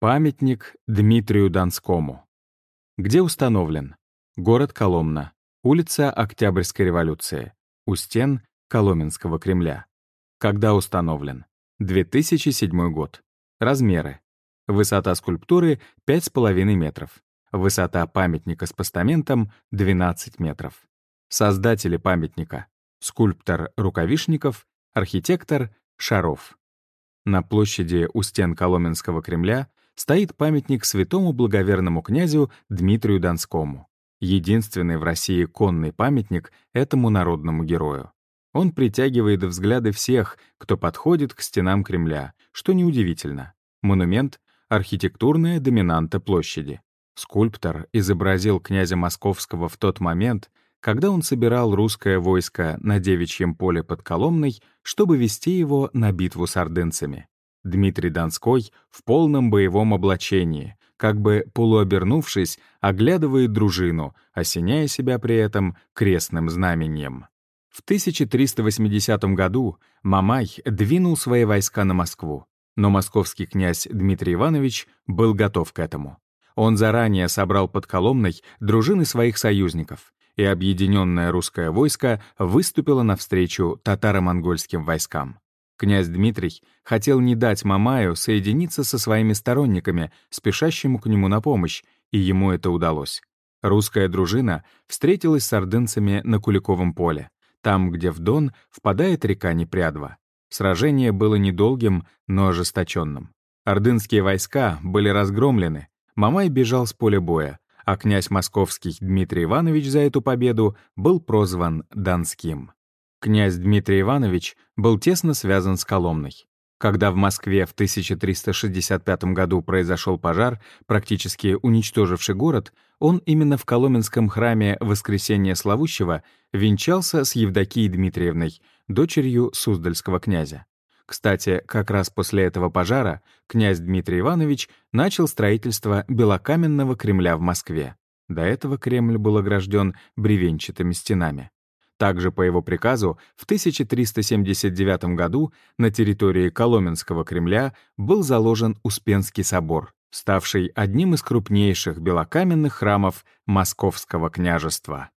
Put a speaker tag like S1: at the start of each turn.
S1: Памятник Дмитрию Донскому. Где установлен? Город Коломна. Улица Октябрьской революции. У стен Коломенского Кремля. Когда установлен? 2007 год. Размеры. Высота скульптуры 5,5 метров. Высота памятника с постаментом 12 метров. Создатели памятника. Скульптор Рукавишников, архитектор Шаров. На площади у стен Коломенского Кремля стоит памятник святому благоверному князю Дмитрию Донскому. Единственный в России конный памятник этому народному герою. Он притягивает взгляды всех, кто подходит к стенам Кремля, что неудивительно. Монумент — архитектурная доминанта площади. Скульптор изобразил князя Московского в тот момент, когда он собирал русское войско на Девичьем поле под Коломной, чтобы вести его на битву с ордынцами. Дмитрий Донской в полном боевом облачении, как бы полуобернувшись, оглядывает дружину, осеняя себя при этом крестным знаменем. В 1380 году Мамай двинул свои войска на Москву, но московский князь Дмитрий Иванович был готов к этому. Он заранее собрал под Коломной дружины своих союзников, и объединенное русское войско выступило навстречу татаро-монгольским войскам. Князь Дмитрий хотел не дать Мамаю соединиться со своими сторонниками, спешащему к нему на помощь, и ему это удалось. Русская дружина встретилась с ордынцами на Куликовом поле, там, где в Дон впадает река Непрядва. Сражение было недолгим, но ожесточенным. Ордынские войска были разгромлены, Мамай бежал с поля боя, а князь московский Дмитрий Иванович за эту победу был прозван Донским. Князь Дмитрий Иванович был тесно связан с Коломной. Когда в Москве в 1365 году произошел пожар, практически уничтоживший город, он именно в Коломенском храме Воскресения Славущего венчался с Евдокией Дмитриевной, дочерью Суздальского князя. Кстати, как раз после этого пожара князь Дмитрий Иванович начал строительство Белокаменного Кремля в Москве. До этого Кремль был огражден бревенчатыми стенами. Также по его приказу в 1379 году на территории Коломенского Кремля был заложен Успенский собор, ставший одним из крупнейших белокаменных храмов Московского княжества.